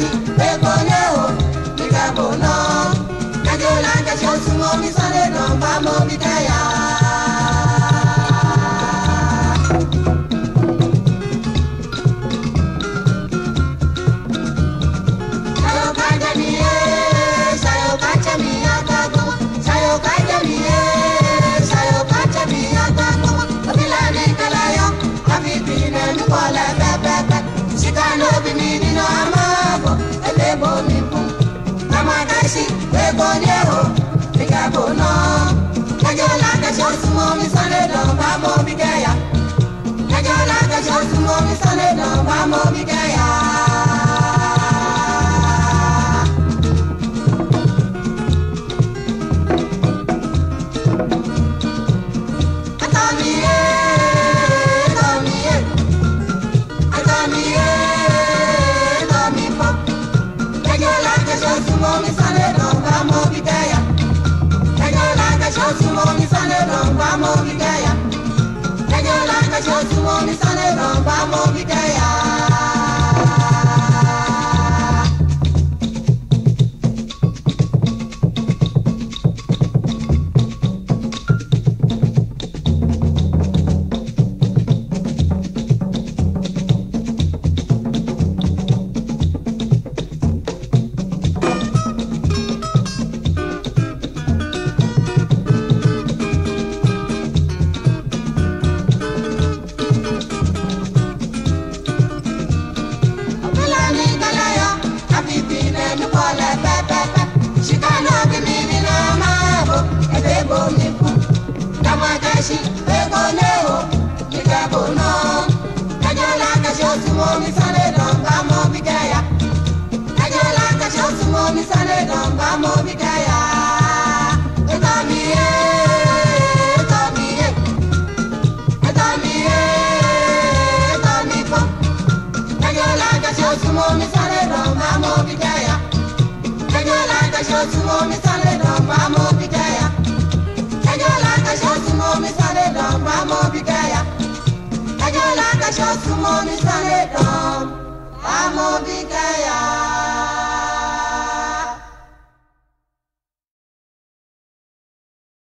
Ego leo, nikabona Kajola kasho sumo miso ìyàbò náà ẹjọ́ lákẹ́sọ̀ sún mọ́ mi sọ́lé lọ bá mọ́ mi kẹ́yà ẹjọ́ lákẹ́sọ̀ sún I'm on the osumomi kasho sumo bá mo fi jẹyà ẹjọ́ lákàṣẹ osumomi sáré dàn bá mo fi jẹyà ẹjọ́ lákàṣẹ osumomi sáré dàn bá mo bigaya. jẹyà ẹjọ́ lákàṣẹ osumomi sáré dàn mo fi